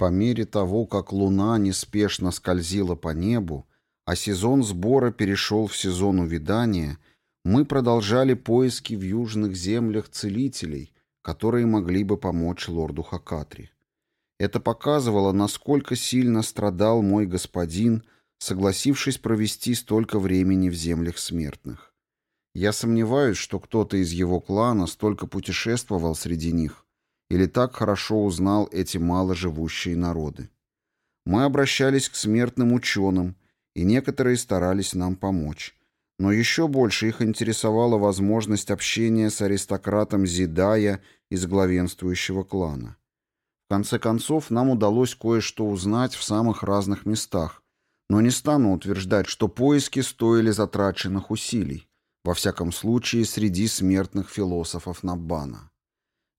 По мере того, как луна неспешно скользила по небу, а сезон сбора перешел в сезон увядания, мы продолжали поиски в южных землях целителей, которые могли бы помочь лорду Хакатри. Это показывало, насколько сильно страдал мой господин, согласившись провести столько времени в землях смертных. Я сомневаюсь, что кто-то из его клана столько путешествовал среди них или так хорошо узнал эти маложивущие народы. Мы обращались к смертным ученым, и некоторые старались нам помочь. Но еще больше их интересовала возможность общения с аристократом Зидая из главенствующего клана. В конце концов, нам удалось кое-что узнать в самых разных местах, но не стану утверждать, что поиски стоили затраченных усилий, во всяком случае среди смертных философов Наббана.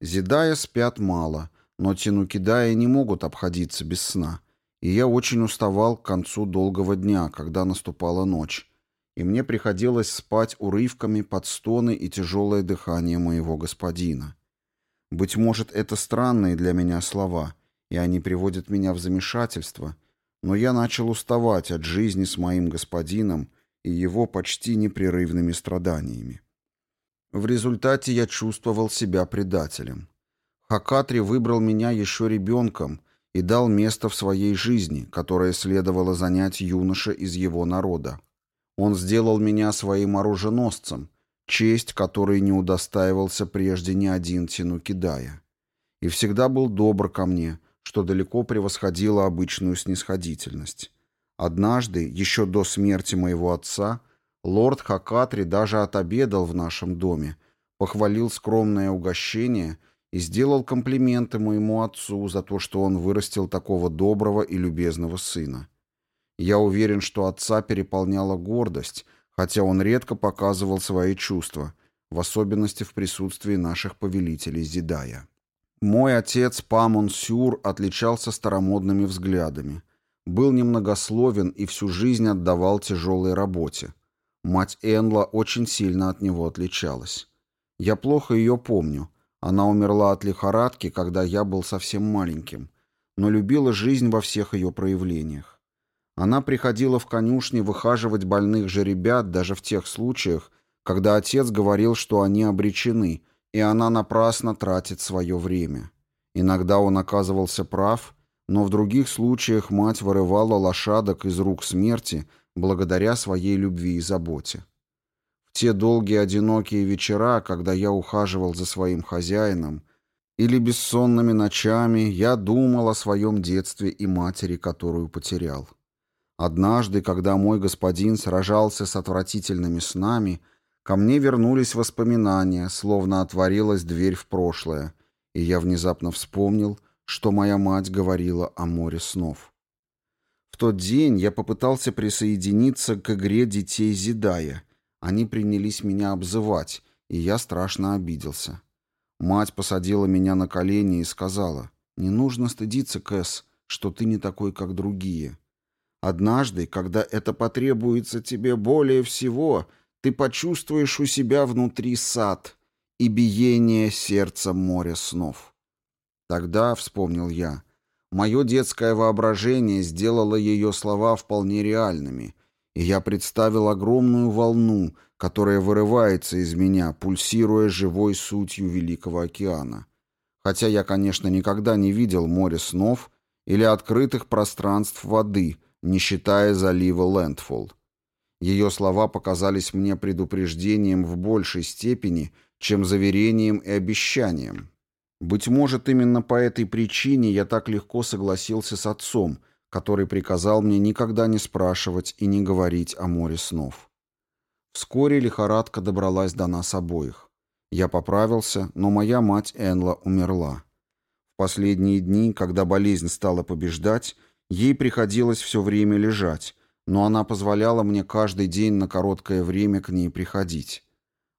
Зидая спят мало, но Тинукидая не могут обходиться без сна, и я очень уставал к концу долгого дня, когда наступала ночь, и мне приходилось спать урывками под стоны и тяжелое дыхание моего господина. Быть может, это странные для меня слова, и они приводят меня в замешательство, но я начал уставать от жизни с моим господином и его почти непрерывными страданиями. В результате я чувствовал себя предателем. Хакатри выбрал меня еще ребенком и дал место в своей жизни, которое следовало занять юноша из его народа. Он сделал меня своим оруженосцем, честь которой не удостаивался прежде ни один Тинукидая. И всегда был добр ко мне, что далеко превосходило обычную снисходительность. Однажды, еще до смерти моего отца, лорд Хакатри даже отобедал в нашем доме, похвалил скромное угощение и сделал комплименты моему отцу за то, что он вырастил такого доброго и любезного сына. Я уверен, что отца переполняла гордость — хотя он редко показывал свои чувства, в особенности в присутствии наших повелителей Зидая. Мой отец Памон Сюр отличался старомодными взглядами, был немногословен и всю жизнь отдавал тяжелой работе. Мать Энла очень сильно от него отличалась. Я плохо ее помню. Она умерла от лихорадки, когда я был совсем маленьким, но любила жизнь во всех ее проявлениях. Она приходила в конюшни выхаживать больных же ребят даже в тех случаях, когда отец говорил, что они обречены, и она напрасно тратит свое время. Иногда он оказывался прав, но в других случаях мать вырывала лошадок из рук смерти благодаря своей любви и заботе. В те долгие одинокие вечера, когда я ухаживал за своим хозяином, или бессонными ночами я думал о своем детстве и матери, которую потерял. Однажды, когда мой господин сражался с отвратительными снами, ко мне вернулись воспоминания, словно отворилась дверь в прошлое, и я внезапно вспомнил, что моя мать говорила о море снов. Тот день я попытался присоединиться к игре детей Зидая. Они принялись меня обзывать, и я страшно обиделся. Мать посадила меня на колени и сказала, «Не нужно стыдиться, Кэс, что ты не такой, как другие. Однажды, когда это потребуется тебе более всего, ты почувствуешь у себя внутри сад и биение сердца моря снов. Тогда, вспомнил я, мое детское воображение сделало ее слова вполне реальными, и я представил огромную волну, которая вырывается из меня, пульсируя живой сутью Великого океана. Хотя я, конечно, никогда не видел море снов или открытых пространств воды — не считая залива Лэндфолл. Ее слова показались мне предупреждением в большей степени, чем заверением и обещанием. Быть может, именно по этой причине я так легко согласился с отцом, который приказал мне никогда не спрашивать и не говорить о море снов. Вскоре лихорадка добралась до нас обоих. Я поправился, но моя мать Энла умерла. В последние дни, когда болезнь стала побеждать, Ей приходилось все время лежать, но она позволяла мне каждый день на короткое время к ней приходить.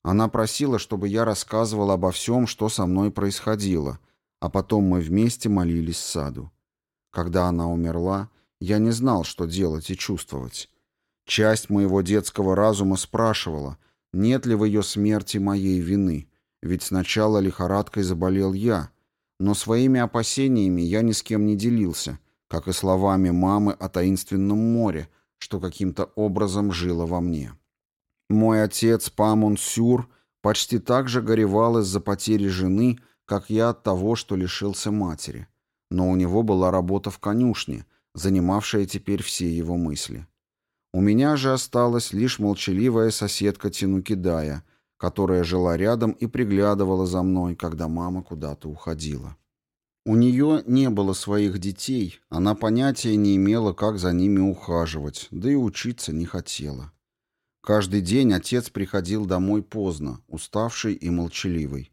Она просила, чтобы я рассказывал обо всем, что со мной происходило, а потом мы вместе молились саду. Когда она умерла, я не знал, что делать и чувствовать. Часть моего детского разума спрашивала, нет ли в ее смерти моей вины, ведь сначала лихорадкой заболел я, Но своими опасениями я ни с кем не делился, как и словами мамы о таинственном море, что каким-то образом жило во мне. Мой отец Памон Сюр почти так же горевал из-за потери жены, как я от того, что лишился матери. Но у него была работа в конюшне, занимавшая теперь все его мысли. У меня же осталась лишь молчаливая соседка Тинукидая, которая жила рядом и приглядывала за мной, когда мама куда-то уходила. У нее не было своих детей, она понятия не имела, как за ними ухаживать, да и учиться не хотела. Каждый день отец приходил домой поздно, уставший и молчаливый.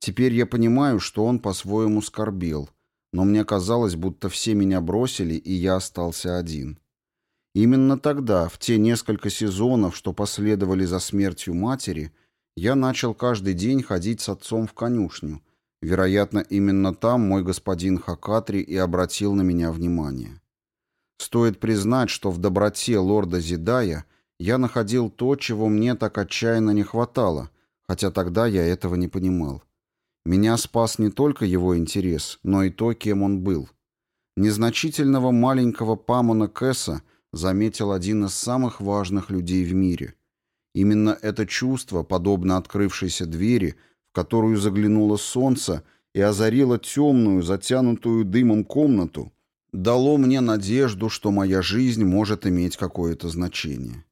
Теперь я понимаю, что он по-своему скорбел, но мне казалось, будто все меня бросили, и я остался один. Именно тогда, в те несколько сезонов, что последовали за смертью матери, я начал каждый день ходить с отцом в конюшню. Вероятно, именно там мой господин Хакатри и обратил на меня внимание. Стоит признать, что в доброте лорда Зидая я находил то, чего мне так отчаянно не хватало, хотя тогда я этого не понимал. Меня спас не только его интерес, но и то, кем он был. Незначительного маленького Памона Кэса заметил один из самых важных людей в мире — Именно это чувство, подобно открывшейся двери, в которую заглянуло солнце и озарило темную, затянутую дымом комнату, дало мне надежду, что моя жизнь может иметь какое-то значение.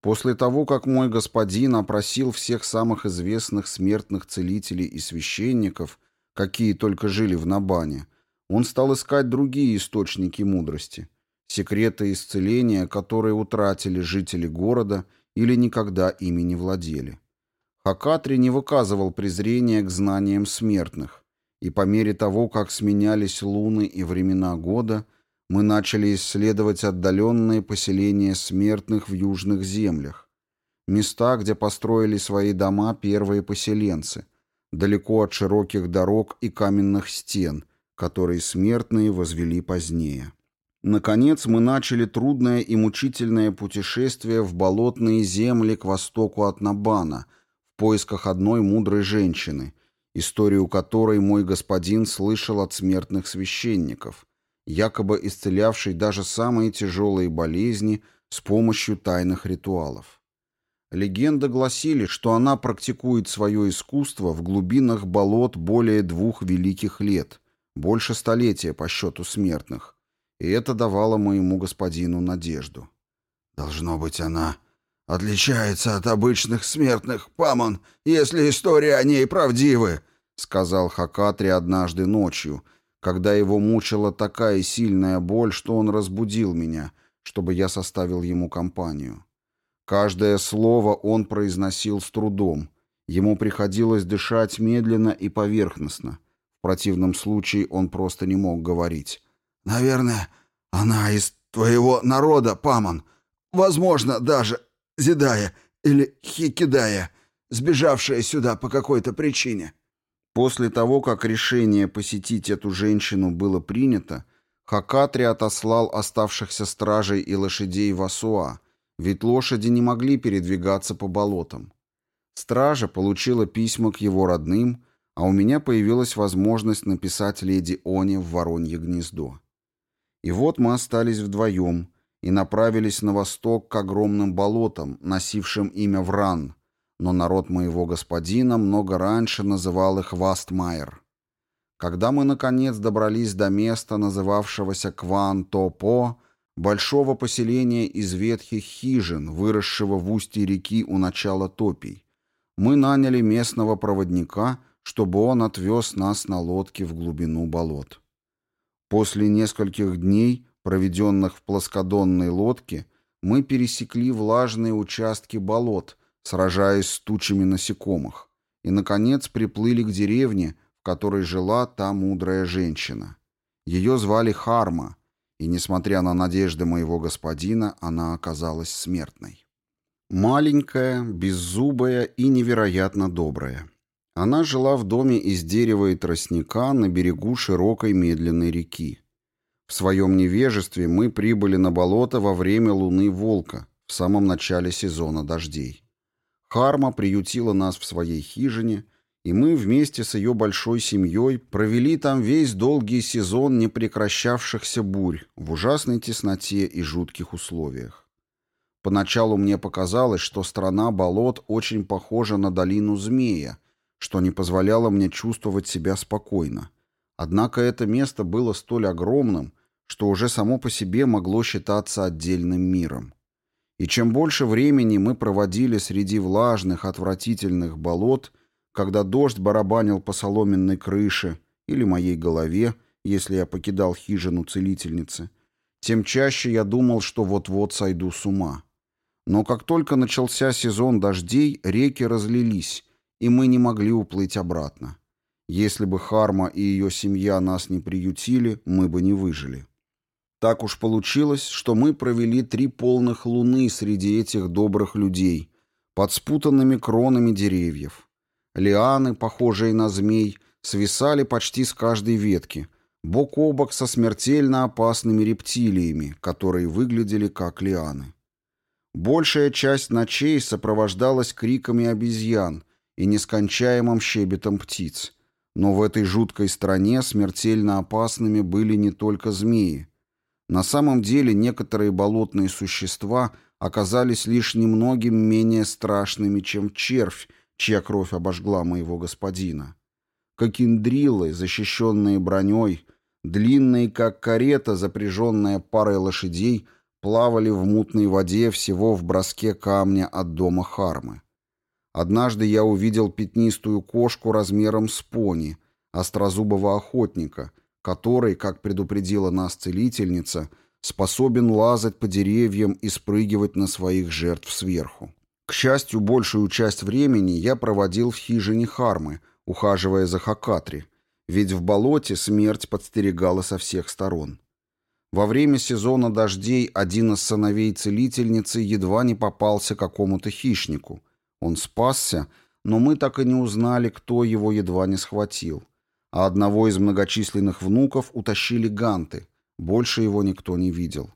После того, как мой господин опросил всех самых известных смертных целителей и священников, какие только жили в Набане, он стал искать другие источники мудрости, секреты исцеления, которые утратили жители города – или никогда ими не владели. Хакатри не выказывал презрения к знаниям смертных, и по мере того, как сменялись луны и времена года, мы начали исследовать отдаленные поселения смертных в южных землях, места, где построили свои дома первые поселенцы, далеко от широких дорог и каменных стен, которые смертные возвели позднее. Наконец мы начали трудное и мучительное путешествие в болотные земли к востоку от Набана в поисках одной мудрой женщины, историю которой мой господин слышал от смертных священников, якобы исцелявшей даже самые тяжелые болезни с помощью тайных ритуалов. Легенды гласили, что она практикует свое искусство в глубинах болот более двух великих лет, больше столетия по счету смертных, и это давало моему господину надежду. «Должно быть, она отличается от обычных смертных, Памон, если истории о ней правдивы», — сказал Хакатри однажды ночью, когда его мучила такая сильная боль, что он разбудил меня, чтобы я составил ему компанию. Каждое слово он произносил с трудом. Ему приходилось дышать медленно и поверхностно. В противном случае он просто не мог говорить. Наверное, она из твоего народа, Памон. Возможно, даже Зидая или Хикидая, сбежавшая сюда по какой-то причине. После того, как решение посетить эту женщину было принято, Хакатри отослал оставшихся стражей и лошадей в Асуа, ведь лошади не могли передвигаться по болотам. Стража получила письма к его родным, а у меня появилась возможность написать леди Оне в Воронье гнездо. И вот мы остались вдвоем и направились на восток к огромным болотам, носившим имя Вран, но народ моего господина много раньше называл их Вастмайер. Когда мы, наконец, добрались до места, называвшегося Кван-Топо, большого поселения из ветхих хижин, выросшего в устье реки у начала топий, мы наняли местного проводника, чтобы он отвез нас на лодке в глубину болот. После нескольких дней, проведенных в плоскодонной лодке, мы пересекли влажные участки болот, сражаясь с тучами насекомых, и, наконец, приплыли к деревне, в которой жила та мудрая женщина. Ее звали Харма, и, несмотря на надежды моего господина, она оказалась смертной. Маленькая, беззубая и невероятно добрая. Она жила в доме из дерева и тростника на берегу широкой медленной реки. В своем невежестве мы прибыли на болото во время луны волка, в самом начале сезона дождей. Харма приютила нас в своей хижине, и мы вместе с ее большой семьей провели там весь долгий сезон непрекращавшихся бурь в ужасной тесноте и жутких условиях. Поначалу мне показалось, что страна болот очень похожа на долину змея, что не позволяло мне чувствовать себя спокойно. Однако это место было столь огромным, что уже само по себе могло считаться отдельным миром. И чем больше времени мы проводили среди влажных, отвратительных болот, когда дождь барабанил по соломенной крыше или моей голове, если я покидал хижину целительницы, тем чаще я думал, что вот-вот сойду с ума. Но как только начался сезон дождей, реки разлились, и мы не могли уплыть обратно. Если бы Харма и ее семья нас не приютили, мы бы не выжили. Так уж получилось, что мы провели три полных луны среди этих добрых людей, под спутанными кронами деревьев. Лианы, похожие на змей, свисали почти с каждой ветки, бок о бок со смертельно опасными рептилиями, которые выглядели как лианы. Большая часть ночей сопровождалась криками обезьян и нескончаемым щебетом птиц. Но в этой жуткой стране смертельно опасными были не только змеи. На самом деле некоторые болотные существа оказались лишь немногим менее страшными, чем червь, чья кровь обожгла моего господина. Кокиндрилы, защищенные броней, длинные, как карета, запряженная парой лошадей, плавали в мутной воде всего в броске камня от дома Хармы. Однажды я увидел пятнистую кошку размером с пони, острозубого охотника — который, как предупредила нас целительница, способен лазать по деревьям и спрыгивать на своих жертв сверху. К счастью, большую часть времени я проводил в хижине Хармы, ухаживая за Хакатри, ведь в болоте смерть подстерегала со всех сторон. Во время сезона дождей один из сыновей целительницы едва не попался какому-то хищнику. Он спасся, но мы так и не узнали, кто его едва не схватил а одного из многочисленных внуков утащили ганты, больше его никто не видел.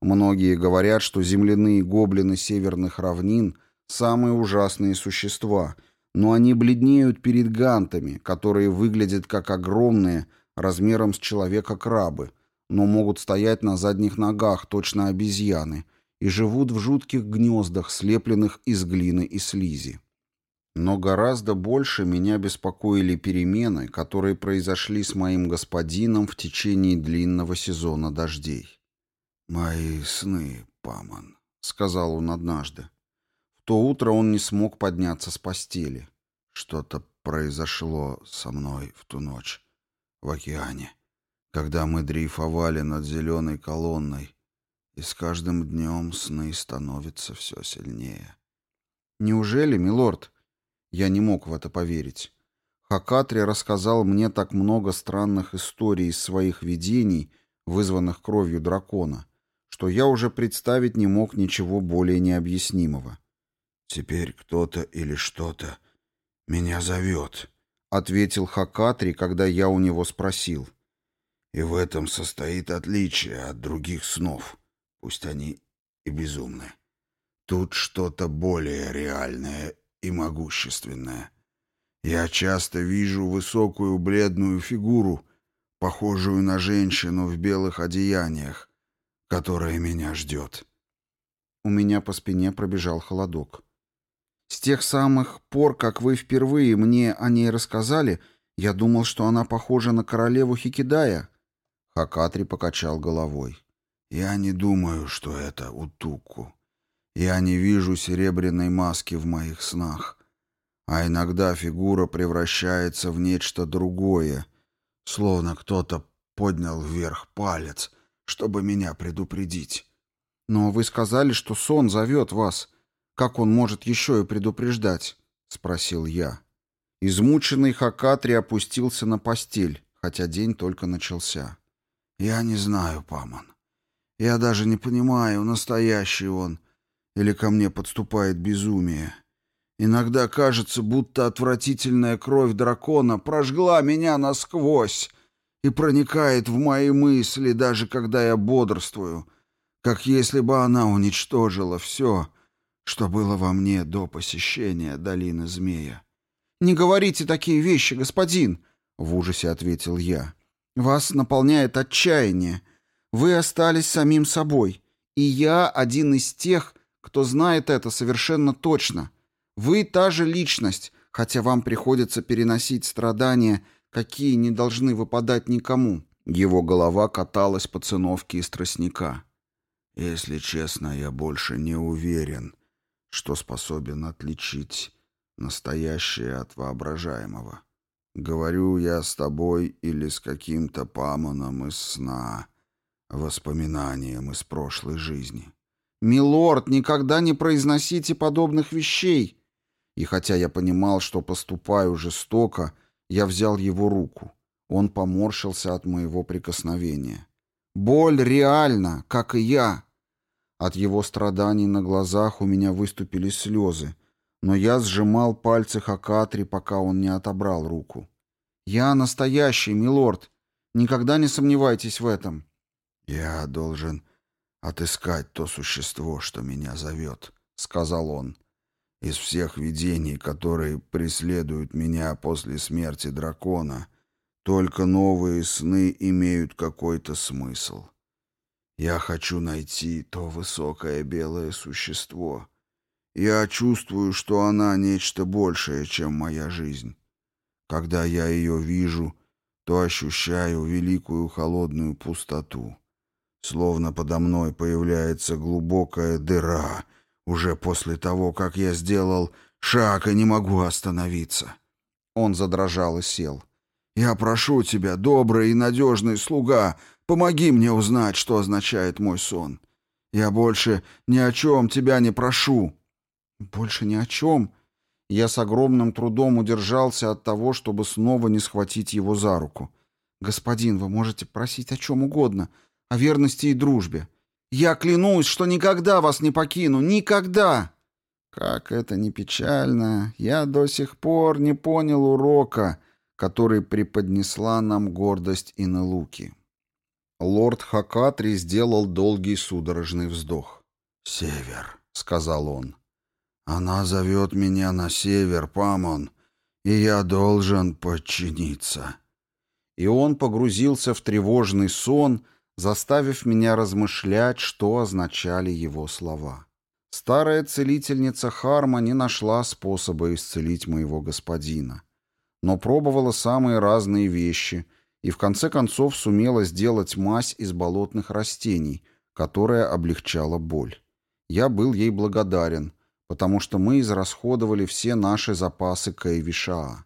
Многие говорят, что земляные гоблины северных равнин – самые ужасные существа, но они бледнеют перед гантами, которые выглядят как огромные, размером с человека крабы, но могут стоять на задних ногах, точно обезьяны, и живут в жутких гнездах, слепленных из глины и слизи. Но гораздо больше меня беспокоили перемены, которые произошли с моим господином в течение длинного сезона дождей. «Мои сны, Паман», — сказал он однажды. В то утро он не смог подняться с постели. Что-то произошло со мной в ту ночь в океане, когда мы дрейфовали над зеленой колонной, и с каждым днем сны становятся все сильнее. «Неужели, милорд?» Я не мог в это поверить. Хакатри рассказал мне так много странных историй из своих видений, вызванных кровью дракона, что я уже представить не мог ничего более необъяснимого. «Теперь кто-то или что-то меня зовет», — ответил Хакатри, когда я у него спросил. «И в этом состоит отличие от других снов, пусть они и безумны. Тут что-то более реальное и могущественная. Я часто вижу высокую бледную фигуру, похожую на женщину в белых одеяниях, которая меня ждет. У меня по спине пробежал холодок. С тех самых пор, как вы впервые мне о ней рассказали, я думал, что она похожа на королеву Хикидая. Хакатри покачал головой. Я не думаю, что это Утуку. Я не вижу серебряной маски в моих снах, а иногда фигура превращается в нечто другое, словно кто-то поднял вверх палец, чтобы меня предупредить. Но вы сказали, что сон зовет вас. Как он может еще и предупреждать? — спросил я. Измученный Хакатри опустился на постель, хотя день только начался. «Я не знаю, Паман. Я даже не понимаю, настоящий он или ко мне подступает безумие. Иногда кажется, будто отвратительная кровь дракона прожгла меня насквозь и проникает в мои мысли, даже когда я бодрствую, как если бы она уничтожила все, что было во мне до посещения долины змея. «Не говорите такие вещи, господин!» — в ужасе ответил я. «Вас наполняет отчаяние. Вы остались самим собой. И я один из тех, кто знает это совершенно точно. Вы та же личность, хотя вам приходится переносить страдания, какие не должны выпадать никому». Его голова каталась по циновке из тростника. «Если честно, я больше не уверен, что способен отличить настоящее от воображаемого. Говорю я с тобой или с каким-то памоном из сна, воспоминанием из прошлой жизни. «Милорд, никогда не произносите подобных вещей!» И хотя я понимал, что поступаю жестоко, я взял его руку. Он поморщился от моего прикосновения. «Боль реальна, как и я!» От его страданий на глазах у меня выступили слезы, но я сжимал пальцы Хакатри, пока он не отобрал руку. «Я настоящий, милорд. Никогда не сомневайтесь в этом». «Я должен отыскать то существо, что меня зовет», — сказал он. «Из всех видений, которые преследуют меня после смерти дракона, только новые сны имеют какой-то смысл. Я хочу найти то высокое белое существо» Я чувствую, что она нечто большее, чем моя жизнь. Когда я ее вижу, то ощущаю великую холодную пустоту. Словно подо мной появляется глубокая дыра, уже после того, как я сделал шаг и не могу остановиться. Он задрожал и сел. «Я прошу тебя, добрый и надежный слуга, помоги мне узнать, что означает мой сон. Я больше ни о чем тебя не прошу». Больше ни о чем. Я с огромным трудом удержался от того, чтобы снова не схватить его за руку. «Господин, вы можете просить о чем угодно, о верности и дружбе. Я клянусь, что никогда вас не покину, никогда!» Как это не печально, я до сих пор не понял урока, который преподнесла нам гордость Инелуки. Лорд Хакатри сделал долгий судорожный вздох. «Север», — сказал он. Она зовет меня на север, Памон, и я должен подчиниться». И он погрузился в тревожный сон, заставив меня размышлять, что означали его слова. Старая целительница Харма не нашла способа исцелить моего господина, но пробовала самые разные вещи и в конце концов сумела сделать мазь из болотных растений, которая облегчала боль. Я был ей благодарен — потому что мы израсходовали все наши запасы Кайвишаа.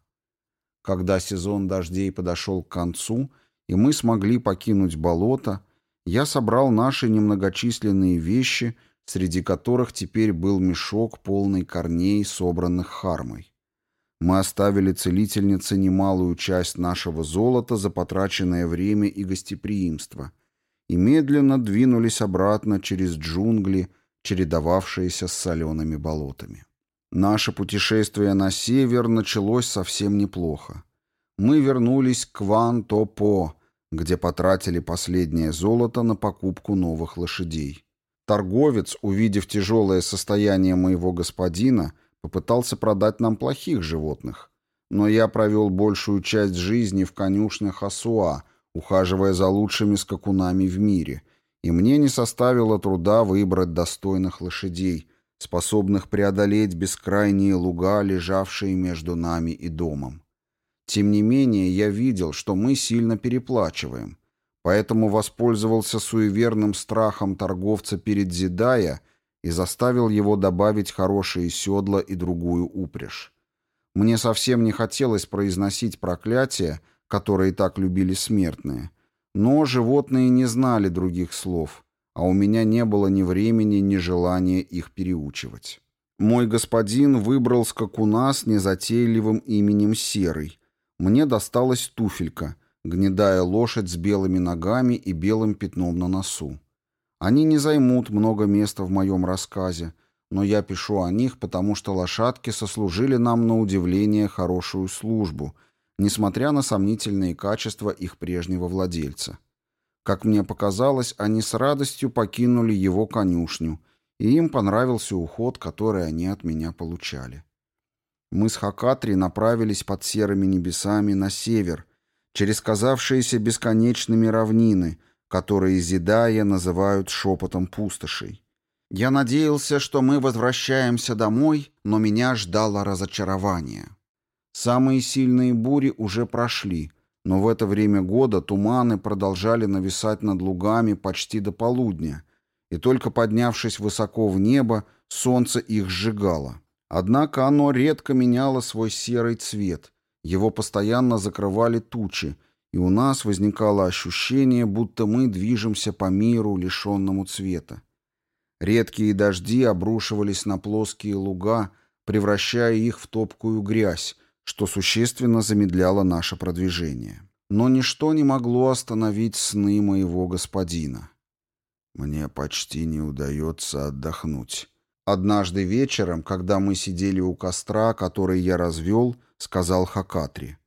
Когда сезон дождей подошел к концу, и мы смогли покинуть болото, я собрал наши немногочисленные вещи, среди которых теперь был мешок, полный корней, собранных хармой. Мы оставили целительнице немалую часть нашего золота за потраченное время и гостеприимство и медленно двинулись обратно через джунгли, чередовавшиеся с солеными болотами. Наше путешествие на север началось совсем неплохо. Мы вернулись к Ван-Топо, где потратили последнее золото на покупку новых лошадей. Торговец, увидев тяжелое состояние моего господина, попытался продать нам плохих животных, но я провел большую часть жизни в конюшнях Асуа, ухаживая за лучшими скакунами в мире — и мне не составило труда выбрать достойных лошадей, способных преодолеть бескрайние луга, лежавшие между нами и домом. Тем не менее, я видел, что мы сильно переплачиваем, поэтому воспользовался суеверным страхом торговца перед Зидая и заставил его добавить хорошие седла и другую упряжь. Мне совсем не хотелось произносить проклятия, которые так любили смертные, но животные не знали других слов, а у меня не было ни времени, ни желания их переучивать. Мой господин выбрал скакуна с незатейливым именем Серый. Мне досталась туфелька, гнедая лошадь с белыми ногами и белым пятном на носу. Они не займут много места в моем рассказе, но я пишу о них, потому что лошадки сослужили нам на удивление хорошую службу — несмотря на сомнительные качества их прежнего владельца. Как мне показалось, они с радостью покинули его конюшню, и им понравился уход, который они от меня получали. Мы с Хакатри направились под серыми небесами на север, через казавшиеся бесконечными равнины, которые Зидая называют шепотом пустошей. Я надеялся, что мы возвращаемся домой, но меня ждало разочарование. Самые сильные бури уже прошли, но в это время года туманы продолжали нависать над лугами почти до полудня, и только поднявшись высоко в небо, солнце их сжигало. Однако оно редко меняло свой серый цвет, его постоянно закрывали тучи, и у нас возникало ощущение, будто мы движемся по миру, лишенному цвета. Редкие дожди обрушивались на плоские луга, превращая их в топкую грязь, что существенно замедляло наше продвижение. Но ничто не могло остановить сны моего господина. Мне почти не удается отдохнуть. Однажды вечером, когда мы сидели у костра, который я развел, сказал Хакатри.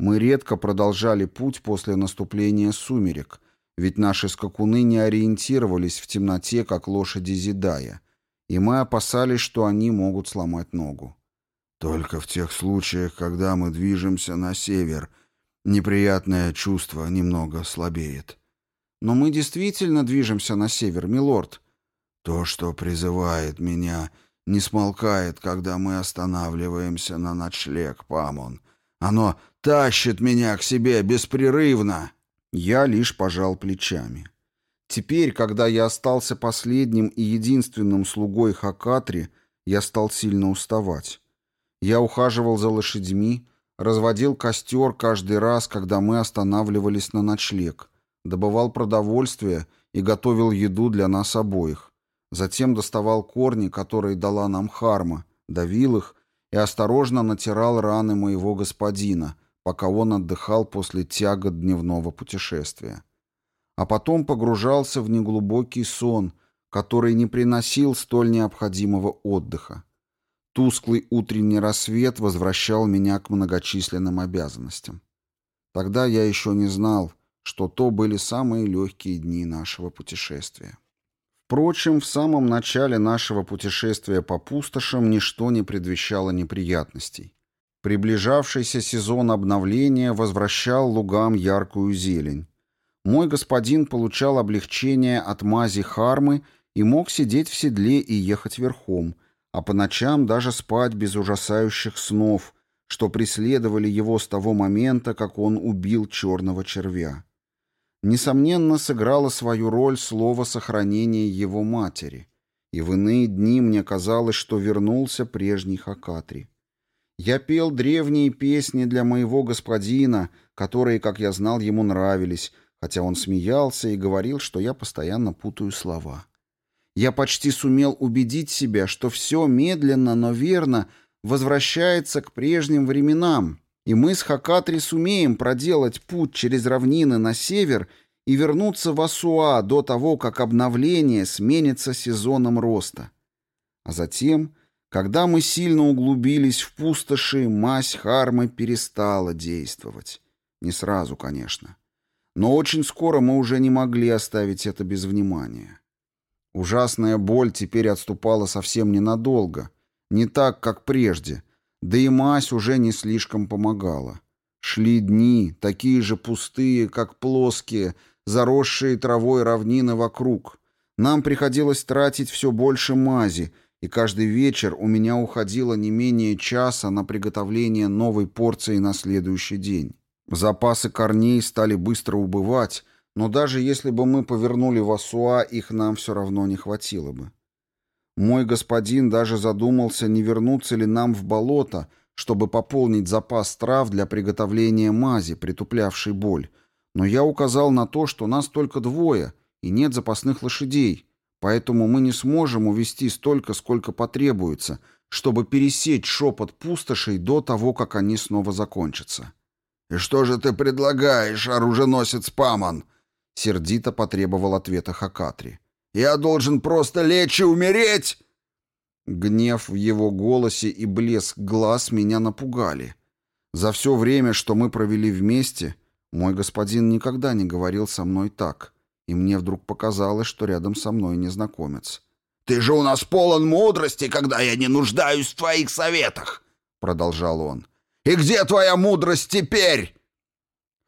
Мы редко продолжали путь после наступления сумерек, ведь наши скакуны не ориентировались в темноте, как лошади Зидая, и мы опасались, что они могут сломать ногу. Только в тех случаях, когда мы движемся на север, неприятное чувство немного слабеет. Но мы действительно движемся на север, милорд, то, что призывает меня, не смолкает, когда мы останавливаемся на ночлег, Памон. Оно тащит меня к себе беспрерывно. Я лишь пожал плечами. Теперь, когда я остался последним и единственным слугой Хакатри, я стал сильно уставать. Я ухаживал за лошадьми, разводил костер каждый раз, когда мы останавливались на ночлег, добывал продовольствие и готовил еду для нас обоих. Затем доставал корни, которые дала нам Харма, давил их и осторожно натирал раны моего господина, пока он отдыхал после тягот дневного путешествия. А потом погружался в неглубокий сон, который не приносил столь необходимого отдыха. Тусклый утренний рассвет возвращал меня к многочисленным обязанностям. Тогда я еще не знал, что то были самые легкие дни нашего путешествия. Впрочем, в самом начале нашего путешествия по пустошам ничто не предвещало неприятностей. Приближавшийся сезон обновления возвращал лугам яркую зелень. Мой господин получал облегчение от мази хармы и мог сидеть в седле и ехать верхом, а по ночам даже спать без ужасающих снов, что преследовали его с того момента, как он убил черного червя несомненно, сыграло свою роль слово сохранения его матери, и в иные дни мне казалось, что вернулся прежний Хакатри. Я пел древние песни для моего господина, которые, как я знал, ему нравились, хотя он смеялся и говорил, что я постоянно путаю слова. Я почти сумел убедить себя, что все медленно, но верно возвращается к прежним временам, и мы с Хакатри сумеем проделать путь через равнины на север и вернуться в Асуа до того, как обновление сменится сезоном роста. А затем, когда мы сильно углубились в пустоши, мазь Хармы перестала действовать. Не сразу, конечно. Но очень скоро мы уже не могли оставить это без внимания. Ужасная боль теперь отступала совсем ненадолго, не так, как прежде — да и мазь уже не слишком помогала. Шли дни, такие же пустые, как плоские, заросшие травой равнины вокруг. Нам приходилось тратить все больше мази, и каждый вечер у меня уходило не менее часа на приготовление новой порции на следующий день. Запасы корней стали быстро убывать, но даже если бы мы повернули в Асуа, их нам все равно не хватило бы. Мой господин даже задумался, не вернуться ли нам в болото, чтобы пополнить запас трав для приготовления мази, притуплявшей боль. Но я указал на то, что нас только двое, и нет запасных лошадей, поэтому мы не сможем увести столько, сколько потребуется, чтобы пересечь шепот пустошей до того, как они снова закончатся. «И что же ты предлагаешь, оруженосец Паман?» — сердито потребовал ответа Хакатри. Я должен просто лечь и умереть!» Гнев в его голосе и блеск глаз меня напугали. За все время, что мы провели вместе, мой господин никогда не говорил со мной так, и мне вдруг показалось, что рядом со мной незнакомец. «Ты же у нас полон мудрости, когда я не нуждаюсь в твоих советах!» — продолжал он. «И где твоя мудрость теперь?»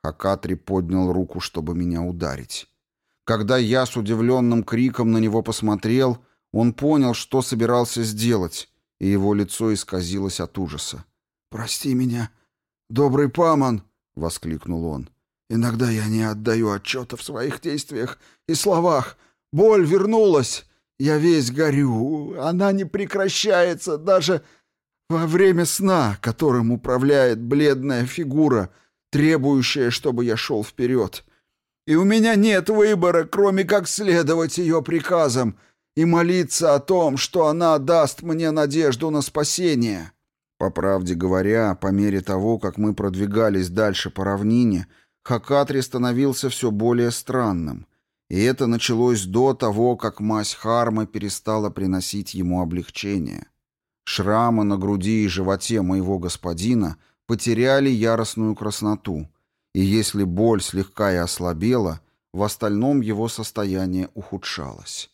Хакатри поднял руку, чтобы меня ударить. Когда я с удивленным криком на него посмотрел, он понял, что собирался сделать, и его лицо исказилось от ужаса. «Прости меня, добрый Паман!» — воскликнул он. «Иногда я не отдаю отчета в своих действиях и словах. Боль вернулась. Я весь горю. Она не прекращается даже во время сна, которым управляет бледная фигура, требующая, чтобы я шел вперед. И у меня нет выбора, кроме как следовать ее приказам и молиться о том, что она даст мне надежду на спасение». По правде говоря, по мере того, как мы продвигались дальше по равнине, Хакатри становился все более странным. И это началось до того, как мазь Харма перестала приносить ему облегчение. Шрамы на груди и животе моего господина потеряли яростную красноту, и если боль слегка и ослабела, в остальном его состояние ухудшалось.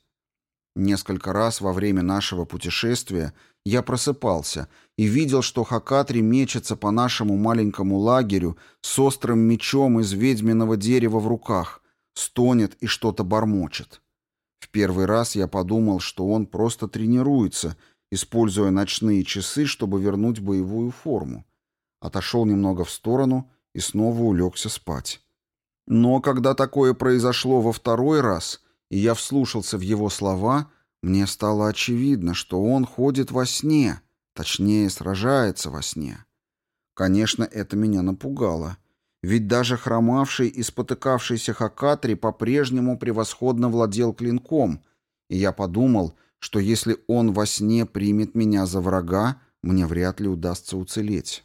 Несколько раз во время нашего путешествия я просыпался и видел, что Хакатри мечется по нашему маленькому лагерю с острым мечом из ведьминого дерева в руках, стонет и что-то бормочет. В первый раз я подумал, что он просто тренируется, используя ночные часы, чтобы вернуть боевую форму. Отошел немного в сторону и снова улегся спать. Но когда такое произошло во второй раз, и я вслушался в его слова, мне стало очевидно, что он ходит во сне, точнее, сражается во сне. Конечно, это меня напугало. Ведь даже хромавший и спотыкавшийся Хакатри по-прежнему превосходно владел клинком, и я подумал, что если он во сне примет меня за врага, мне вряд ли удастся уцелеть.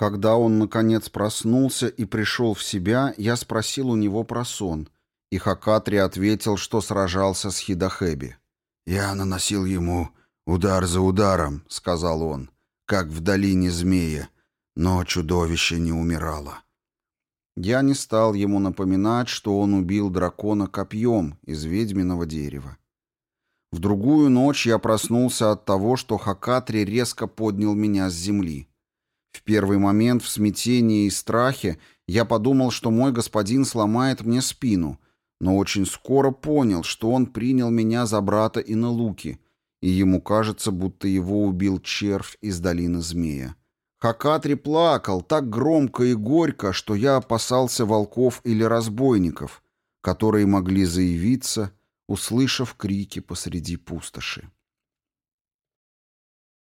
Когда он, наконец, проснулся и пришел в себя, я спросил у него про сон, и Хакатри ответил, что сражался с Хидахеби. «Я наносил ему удар за ударом», — сказал он, — «как в долине змея, но чудовище не умирало». Я не стал ему напоминать, что он убил дракона копьем из ведьминого дерева. В другую ночь я проснулся от того, что Хакатри резко поднял меня с земли. В первый момент в смятении и страхе я подумал, что мой господин сломает мне спину, но очень скоро понял, что он принял меня за брата Иналуки, и ему кажется, будто его убил червь из долины змея. Хакатри плакал так громко и горько, что я опасался волков или разбойников, которые могли заявиться, услышав крики посреди пустоши.